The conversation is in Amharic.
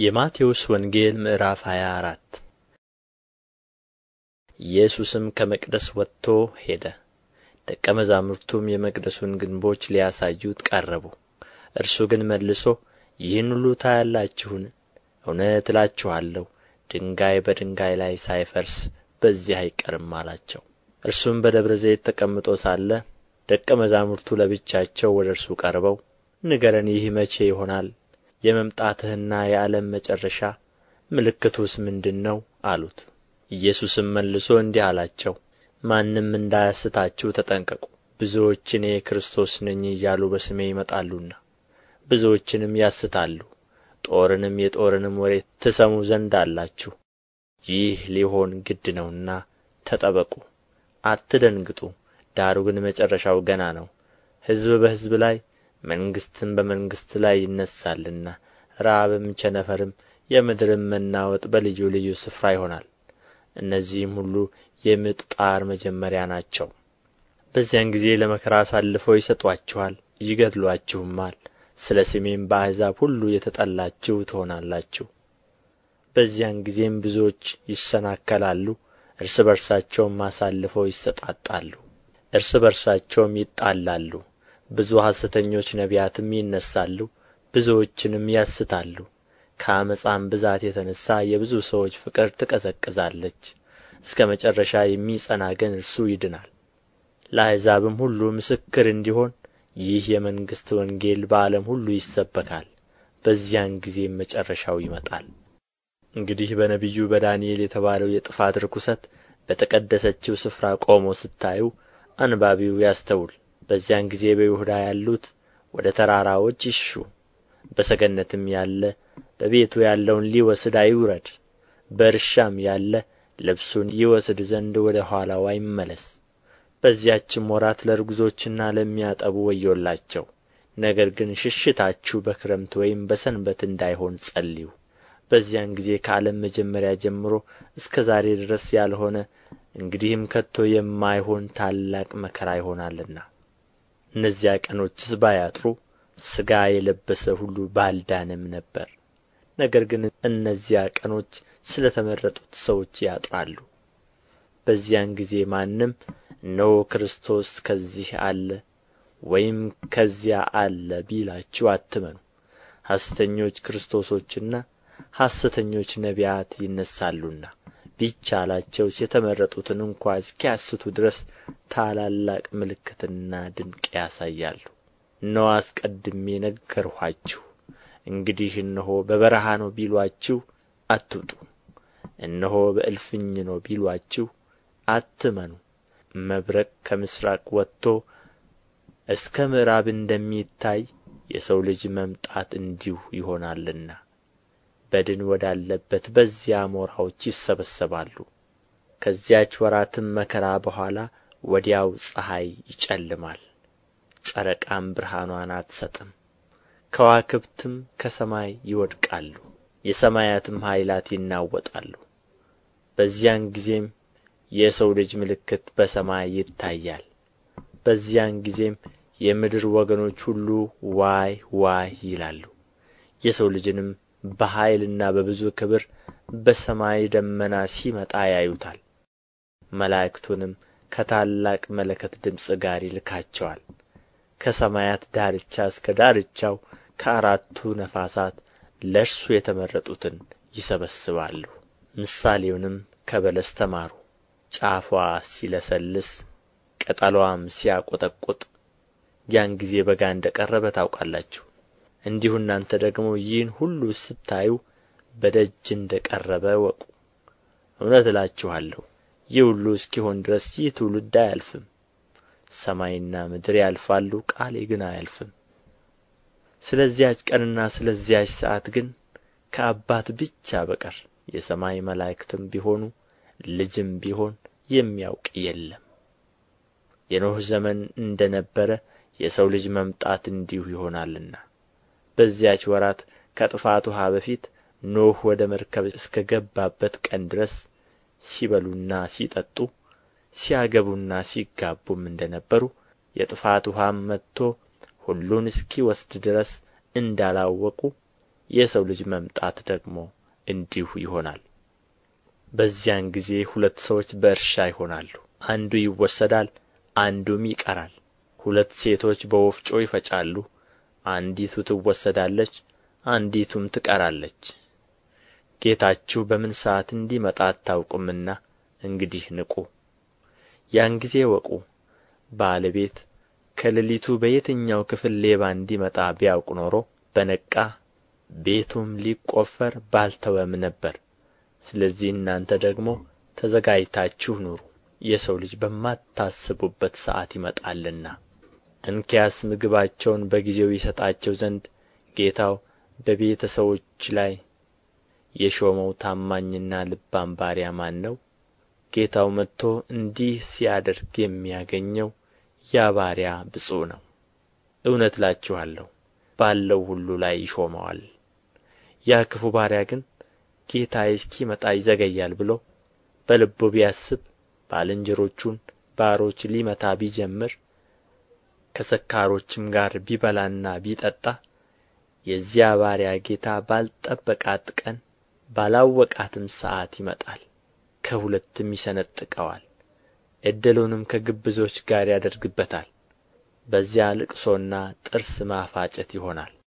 የማቴዎስ ወንጌል ምዕራፍ ሃያ አራት ኢየሱስም ከመቅደስ ወጥቶ ሄደ። ደቀ መዛሙርቱም የመቅደሱን ግንቦች ሊያሳዩት ቀረቡ። እርሱ ግን መልሶ ይህን ሁሉ ታያላችሁን? እውነት እላችኋለሁ ድንጋይ በድንጋይ ላይ ሳይፈርስ በዚህ አይቀርም አላቸው። እርሱም በደብረ ዘይት ተቀምጦ ሳለ ደቀ መዛሙርቱ ለብቻቸው ወደ እርሱ ቀርበው ንገረን፣ ይህ መቼ ይሆናል? የመምጣትህና የዓለም መጨረሻ ምልክቱስ ምንድር ነው አሉት። ኢየሱስም መልሶ እንዲህ አላቸው ማንም እንዳያስታችሁ ተጠንቀቁ። ብዙዎች እኔ ክርስቶስ ነኝ እያሉ በስሜ ይመጣሉና ብዙዎችንም ያስታሉ። ጦርንም የጦርንም ወሬ ትሰሙ ዘንድ አላችሁ። ይህ ሊሆን ግድ ነውና ተጠበቁ አትደንግጡ። ዳሩ ግን መጨረሻው ገና ነው። ሕዝብ በሕዝብ ላይ መንግሥትም በመንግሥት ላይ ይነሣልና ራብም ቸነፈርም የምድርም መናወጥ በልዩ ልዩ ስፍራ ይሆናል። እነዚህም ሁሉ የምጥ ጣር መጀመሪያ ናቸው። በዚያን ጊዜ ለመከራ አሳልፈው ይሰጡአችኋል ይገድሉአችሁማል ስለ ስሜም በአሕዛብ ሁሉ የተጠላችሁ ትሆናላችሁ። በዚያን ጊዜም ብዙዎች ይሰናከላሉ እርስ በርሳቸውም አሳልፈው ይሰጣጣሉ እርስ በርሳቸውም ይጣላሉ ብዙ ሐሰተኞች ነቢያትም ይነሣሉ ብዙዎችንም ያስታሉ። ከዓመፃም ብዛት የተነሣ የብዙ ሰዎች ፍቅር ትቀዘቅዛለች። እስከ መጨረሻ የሚጸና ግን እርሱ ይድናል። ለአሕዛብም ሁሉ ምስክር እንዲሆን ይህ የመንግሥት ወንጌል በዓለም ሁሉ ይሰበካል። በዚያን ጊዜም መጨረሻው ይመጣል። እንግዲህ በነቢዩ በዳንኤል የተባለው የጥፋት ርኵሰት በተቀደሰችው ስፍራ ቆሞ ስታዩ አንባቢው ያስተውል በዚያን ጊዜ በይሁዳ ያሉት ወደ ተራራዎች ይሽሹ። በሰገነትም ያለ በቤቱ ያለውን ሊወስድ አይውረድ። በእርሻም ያለ ልብሱን ይወስድ ዘንድ ወደ ኋላው አይመለስ በዚያችም ወራት ለርጉዞችና ለሚያጠቡ ወዮላቸው። ነገር ግን ሽሽታችሁ በክረምት ወይም በሰንበት እንዳይሆን ጸልዩ። በዚያን ጊዜ ከዓለም መጀመሪያ ጀምሮ እስከ ዛሬ ድረስ ያልሆነ እንግዲህም ከቶ የማይሆን ታላቅ መከራ ይሆናልና እነዚያ ቀኖችስ ባያጥሩ ሥጋ የለበሰ ሁሉ ባልዳነም ነበር። ነገር ግን እነዚያ ቀኖች ስለ ተመረጡት ሰዎች ያጥራሉ። በዚያን ጊዜ ማንም እነሆ ክርስቶስ ከዚህ አለ ወይም ከዚያ አለ ቢላችሁ አትመኑ። ሐሰተኞች ክርስቶሶችና ሐሰተኞች ነቢያት ይነሣሉና ቢቻላቸውስ የተመረጡትን እንኳ እስኪያስቱ ድረስ ታላላቅ ምልክትና ድንቅ ያሳያሉ። እነሆ አስቀድሜ ነገርኋችሁ። እንግዲህ እነሆ በበረሃ ነው ቢሉአችሁ አትውጡ። እነሆ በእልፍኝ ነው ቢሉአችሁ አትመኑ። መብረቅ ከምሥራቅ ወጥቶ እስከ ምዕራብ እንደሚታይ የሰው ልጅ መምጣት እንዲሁ ይሆናልና በድን ወዳለበት በዚያ አሞራዎች ይሰበሰባሉ። ከዚያች ወራትም መከራ በኋላ ወዲያው ፀሐይ ይጨልማል ጨረቃም ብርሃኗን አትሰጥም። ከዋክብትም ከሰማይ ይወድቃሉ የሰማያትም ኃይላት ይናወጣሉ። በዚያን ጊዜም የሰው ልጅ ምልክት በሰማይ ይታያል። በዚያን ጊዜም የምድር ወገኖች ሁሉ ዋይ ዋይ ይላሉ የሰው ልጅንም በኃይልና በብዙ ክብር በሰማይ ደመና ሲመጣ ያዩታል። መላእክቱንም ከታላቅ መለከት ድምፅ ጋር ይልካቸዋል። ከሰማያት ዳርቻ እስከ ዳርቻው ከአራቱ ነፋሳት ለእርሱ የተመረጡትን ይሰበስባሉ። ምሳሌውንም ከበለስ ተማሩ። ጫፏ ሲለሰልስ ቅጠሏም ሲያቈጠቁጥ ያን ጊዜ በጋ እንደ ቀረበ ታውቃላችሁ እንዲሁ እናንተ ደግሞ ይህን ሁሉ ስታዩ በደጅ እንደ ቀረበ እወቁ። እውነት እላችኋለሁ ይህ ሁሉ እስኪሆን ድረስ ይህ ትውልድ አያልፍም። ሰማይና ምድር ያልፋሉ ቃሌ ግን አያልፍም። ስለዚያች ቀንና ስለዚያች ሰዓት ግን ከአባት ብቻ በቀር የሰማይ መላእክትም ቢሆኑ ልጅም ቢሆን የሚያውቅ የለም። የኖኅ ዘመን እንደ ነበረ የሰው ልጅ መምጣት እንዲሁ ይሆናልና በዚያች ወራት ከጥፋት ውኃ በፊት ኖኅ ወደ መርከብ እስከ ገባበት ቀን ድረስ ሲበሉና ሲጠጡ ሲያገቡና ሲጋቡም እንደ ነበሩ የጥፋት ውኃም መጥቶ ሁሉን እስኪወስድ ድረስ እንዳላወቁ የሰው ልጅ መምጣት ደግሞ እንዲሁ ይሆናል። በዚያን ጊዜ ሁለት ሰዎች በእርሻ ይሆናሉ። አንዱ ይወሰዳል አንዱም ይቀራል። ሁለት ሴቶች በወፍጮ ይፈጫሉ አንዲቱ ትወሰዳለች አንዲቱም ትቀራለች። ጌታችሁ በምን ሰዓት እንዲመጣ አታውቁምና እንግዲህ ንቁ። ያን ጊዜ እወቁ ባለቤት ከሌሊቱ በየትኛው ክፍል ሌባ እንዲመጣ ቢያውቅ ኖሮ በነቃ ቤቱም ሊቈፈር ባልተወም ነበር። ስለዚህ እናንተ ደግሞ ተዘጋጅታችሁ ኑሩ የሰው ልጅ በማታስቡበት ሰዓት ይመጣልና እንኪያስ ምግባቸውን በጊዜው ይሰጣቸው ዘንድ ጌታው በቤተ ሰዎች ላይ የሾመው ታማኝና ልባም ባሪያ ማን ነው? ጌታው መጥቶ እንዲህ ሲያደርግ የሚያገኘው ያ ባሪያ ብፁዕ ነው። እውነት እላችኋለሁ ባለው ሁሉ ላይ ይሾመዋል። ያ ክፉ ባሪያ ግን ጌታዬ እስኪመጣ ይዘገያል ብሎ በልቡ ቢያስብ ባልንጀሮቹን ባሮች ሊመታ ቢጀምር ከሰካሮችም ጋር ቢበላና ቢጠጣ የዚያ ባሪያ ጌታ ባልጠበቃት ቀን ባላወቃትም ሰዓት ይመጣል ከሁለትም ይሰነጥቀዋል እድሉንም ከግብዞች ጋር ያደርግበታል። በዚያ ልቅሶና ጥርስ ማፋጨት ይሆናል